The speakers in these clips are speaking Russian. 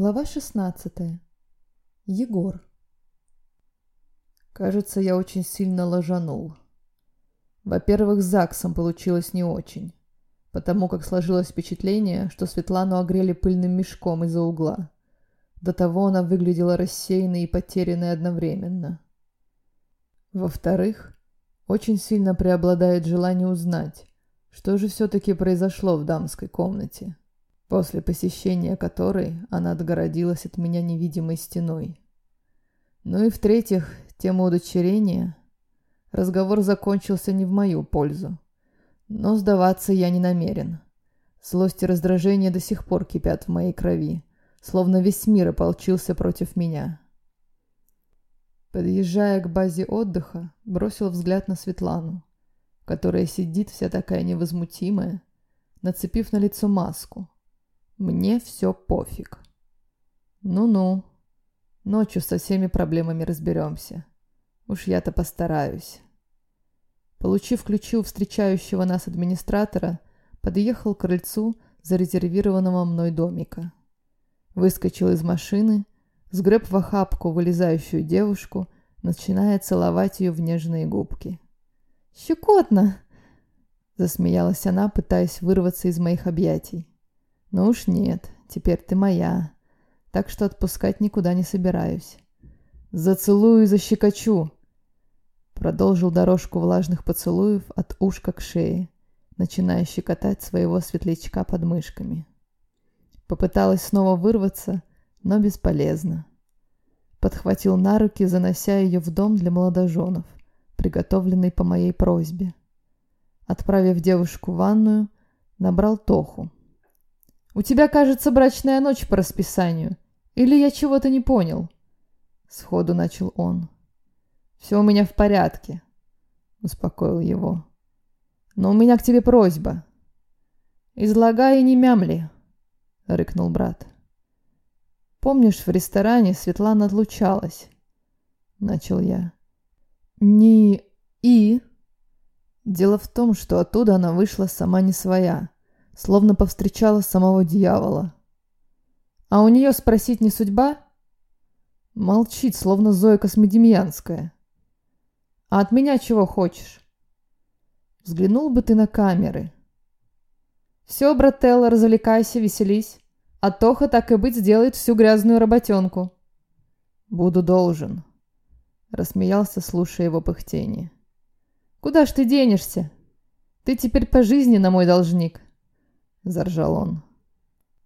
Глава 16. Егор. Кажется, я очень сильно ложанул. Во-первых, с ЗАГСом получилось не очень, потому как сложилось впечатление, что Светлану огрели пыльным мешком из-за угла. До того она выглядела рассеянной и потерянной одновременно. Во-вторых, очень сильно преобладает желание узнать, что же все-таки произошло в дамской комнате после посещения которой она отгородилась от меня невидимой стеной. Ну и в-третьих, тема удочерения. Разговор закончился не в мою пользу. Но сдаваться я не намерен. Злость и раздражение до сих пор кипят в моей крови, словно весь мир ополчился против меня. Подъезжая к базе отдыха, бросил взгляд на Светлану, которая сидит вся такая невозмутимая, нацепив на лицо маску, мне все пофиг. Ну-ну. Ночью со всеми проблемами разберемся. Уж я-то постараюсь. Получив ключи у встречающего нас администратора, подъехал к крыльцу зарезервированного мной домика. Выскочил из машины, сгреб в охапку вылезающую девушку, начиная целовать ее в нежные губки. «Щекотно!» — засмеялась она, пытаясь вырваться из моих объятий. «Ну уж нет, теперь ты моя, так что отпускать никуда не собираюсь. Зацелую и защекочу!» Продолжил дорожку влажных поцелуев от ушка к шее, начиная щекотать своего светлячка под мышками. Попыталась снова вырваться, но бесполезно. Подхватил на руки, занося ее в дом для молодоженов, приготовленный по моей просьбе. Отправив девушку в ванную, набрал Тоху, у тебя, кажется, брачная ночь по расписанию. Или я чего-то не понял?» Сходу начал он. «Все у меня в порядке», — успокоил его. «Но у меня к тебе просьба». «Излагай и не мямли», — рыкнул брат. «Помнишь, в ресторане Светлана отлучалась?» — начал я. «Не и...» Дело в том, что оттуда она вышла сама не своя словно повстречала самого дьявола. А у нее спросить не судьба? Молчит, словно Зоя Космодемьянская. А от меня чего хочешь? Взглянул бы ты на камеры. Все, брателло, развлекайся, веселись. А Тоха, так и быть, сделает всю грязную работенку. Буду должен. Рассмеялся, слушая его пыхтение. Куда ж ты денешься? Ты теперь по жизни на мой должник. — заржал он.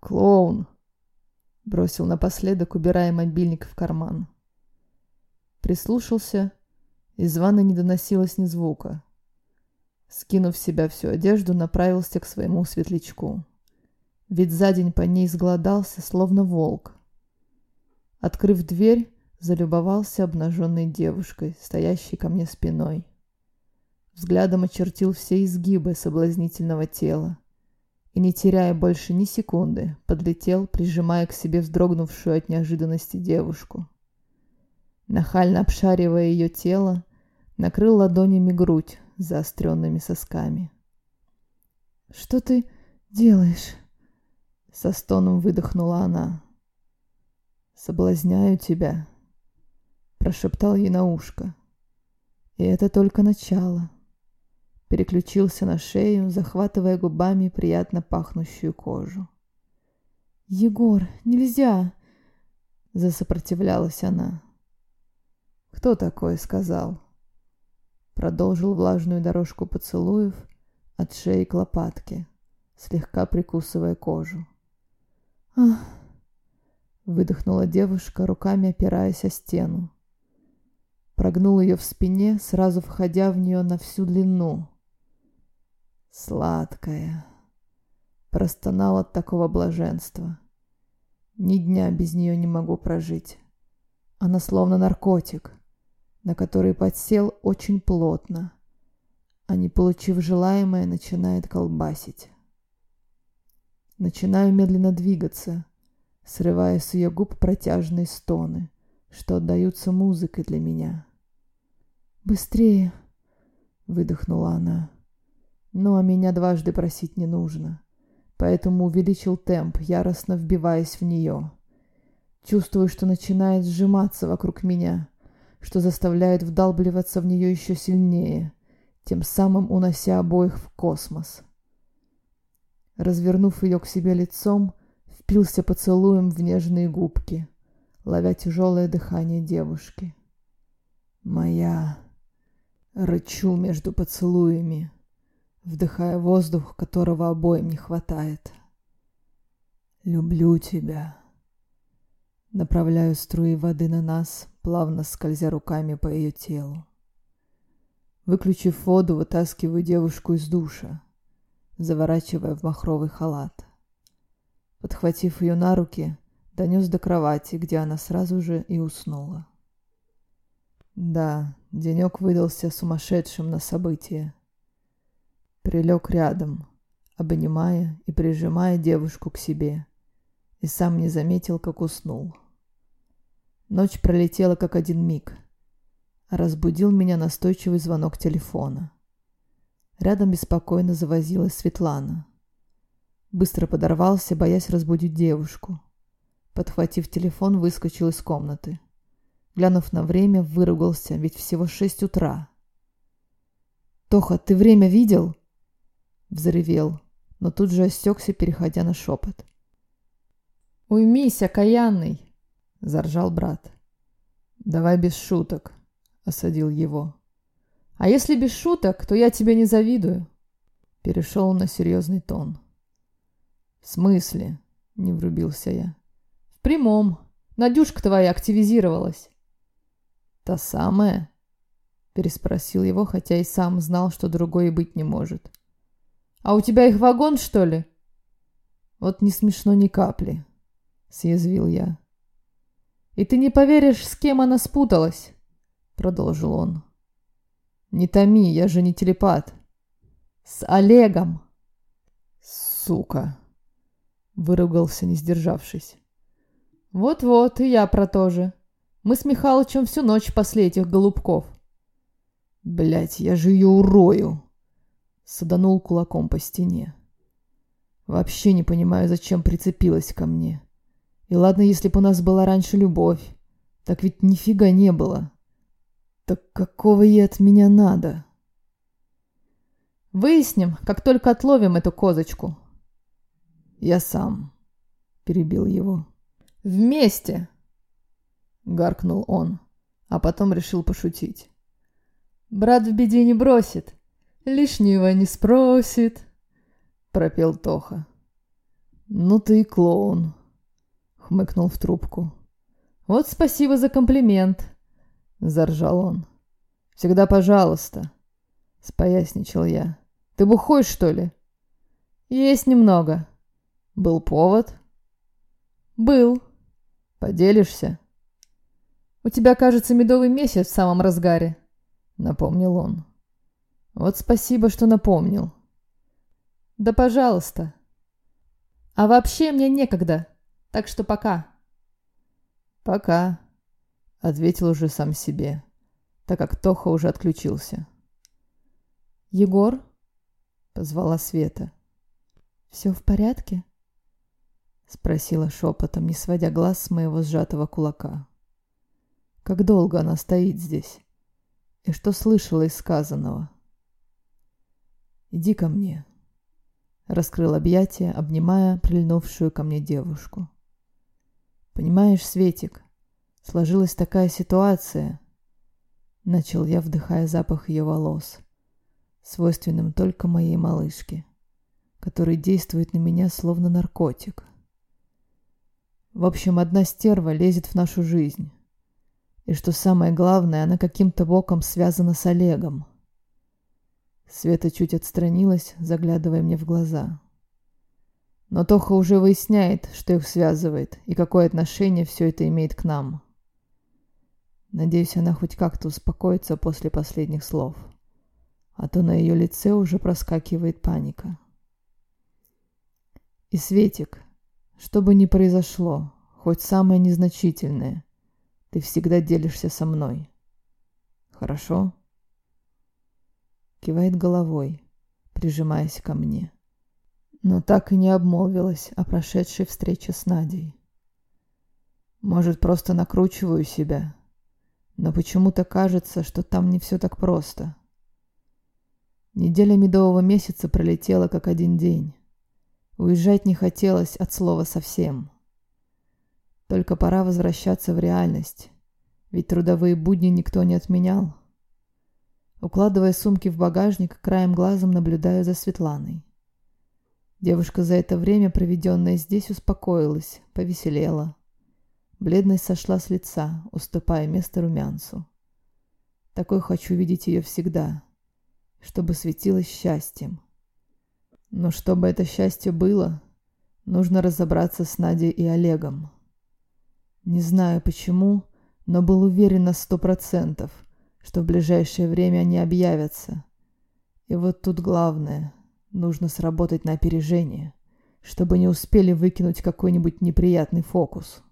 «Клоун!» — бросил напоследок, убирая мобильник в карман. Прислушался, из ванны не доносилось ни звука. Скинув в себя всю одежду, направился к своему светлячку. Ведь за день по ней сгладался, словно волк. Открыв дверь, залюбовался обнаженной девушкой, стоящей ко мне спиной. Взглядом очертил все изгибы соблазнительного тела, и, не теряя больше ни секунды, подлетел, прижимая к себе вздрогнувшую от неожиданности девушку. Нахально обшаривая ее тело, накрыл ладонями грудь с заостренными сосками. «Что ты делаешь?» Со стоном выдохнула она. «Соблазняю тебя», — прошептал ей на ушко. «И это только начало» переключился на шею, захватывая губами приятно пахнущую кожу. «Егор, нельзя!» — засопротивлялась она. «Кто такой?» — сказал. Продолжил влажную дорожку поцелуев от шеи к лопатке, слегка прикусывая кожу. «Ах!» — выдохнула девушка, руками опираясь о стену. Прогнул ее в спине, сразу входя в нее на всю длину, Сладкая. Простонал от такого блаженства. Ни дня без нее не могу прожить. Она словно наркотик, на который подсел очень плотно, а не получив желаемое, начинает колбасить. Начинаю медленно двигаться, срывая с ее губ протяжные стоны, что отдаются музыкой для меня. «Быстрее!» — выдохнула она. А меня дважды просить не нужно. Поэтому увеличил темп, яростно вбиваясь в нее. Чувствую, что начинает сжиматься вокруг меня, что заставляет вдалбливаться в нее еще сильнее, тем самым унося обоих в космос. Развернув ее к себе лицом, впился поцелуем в нежные губки, ловя тяжелое дыхание девушки. «Моя!» Рычу между поцелуями, вдыхая воздух, которого обоим не хватает. «Люблю тебя!» Направляю струи воды на нас, плавно скользя руками по ее телу. Выключив воду, вытаскиваю девушку из душа, заворачивая в махровый халат. Подхватив ее на руки, донес до кровати, где она сразу же и уснула. Да, денек выдался сумасшедшим на события. Прилег рядом, обнимая и прижимая девушку к себе, и сам не заметил, как уснул. Ночь пролетела как один миг. Разбудил меня настойчивый звонок телефона. Рядом беспокойно завозилась Светлана. Быстро подорвался, боясь разбудить девушку. Подхватив телефон, выскочил из комнаты. Глянув на время, выругался, ведь всего шесть утра. «Тоха, ты время видел?» Взревел, но тут же осекся, переходя на шепот. «Уймись, окаянный!» — заржал брат. «Давай без шуток», — осадил его. «А если без шуток, то я тебе не завидую». Перешел на серьезный тон. «В смысле?» — не врубился я. «В прямом. Надюшка твоя активизировалась». «Та самая?» — переспросил его, хотя и сам знал, что другой быть не может. «А у тебя их вагон, что ли?» «Вот не смешно ни капли», — съязвил я. И ты не поверишь, с кем она спуталась, продолжил он. Не томи, я же не телепат. С Олегом. Сука. Выругался, не сдержавшись. Вот-вот, и я про то же. Мы с Михалычем всю ночь пасли этих голубков. Блять, я же ее урою. Саданул кулаком по стене. Вообще не понимаю, зачем прицепилась ко мне. И ладно, если бы у нас была раньше любовь. Так ведь нифига не было. Так какого ей от меня надо? Выясним, как только отловим эту козочку. Я сам. Перебил его. Вместе. Гаркнул он, а потом решил пошутить. Брат в беде не бросит, лишнего не спросит. Пропел Тоха. Ну ты и клоун хмыкнул в трубку. «Вот спасибо за комплимент», — заржал он. «Всегда пожалуйста», — споясничал я. «Ты бухой, что ли?» «Есть немного». «Был повод?» «Был». «Поделишься?» «У тебя, кажется, медовый месяц в самом разгаре», — напомнил он. «Вот спасибо, что напомнил». «Да пожалуйста». «А вообще мне некогда», так что пока. Пока, ответил уже сам себе, так как Тоха уже отключился. Егор? Позвала Света. Все в порядке? Спросила шепотом, не сводя глаз с моего сжатого кулака. Как долго она стоит здесь? И что слышала из сказанного? «Иди ко мне», — раскрыл объятия, обнимая прильнувшую ко мне девушку. Понимаешь, Светик, сложилась такая ситуация. Начал я, вдыхая запах ее волос, свойственным только моей малышке, который действует на меня словно наркотик. В общем, одна стерва лезет в нашу жизнь. И что самое главное, она каким-то боком связана с Олегом. Света чуть отстранилась, заглядывая мне в глаза. Но Тоха уже выясняет, что их связывает и какое отношение все это имеет к нам. Надеюсь, она хоть как-то успокоится после последних слов. А то на ее лице уже проскакивает паника. И Светик, что бы ни произошло, хоть самое незначительное, ты всегда делишься со мной. Хорошо? Кивает головой, прижимаясь ко мне но так и не обмолвилась о прошедшей встрече с Надей. Может, просто накручиваю себя. Но почему-то кажется, что там не все так просто. Неделя медового месяца пролетела как один день. Уезжать не хотелось от слова совсем. Только пора возвращаться в реальность, ведь трудовые будни никто не отменял. Укладывая сумки в багажник, краем глазом наблюдаю за Светланой. Девушка за это время, проведенное здесь, успокоилась, повеселела. Бледность сошла с лица, уступая место румянцу. Такой хочу видеть ее всегда, чтобы светилось счастьем. Но чтобы это счастье было, нужно разобраться с Надей и Олегом. Не знаю почему, но был уверен на сто процентов, что в ближайшее время они объявятся. И вот тут главное — нужно сработать на опережение, чтобы не успели выкинуть какой-нибудь неприятный фокус.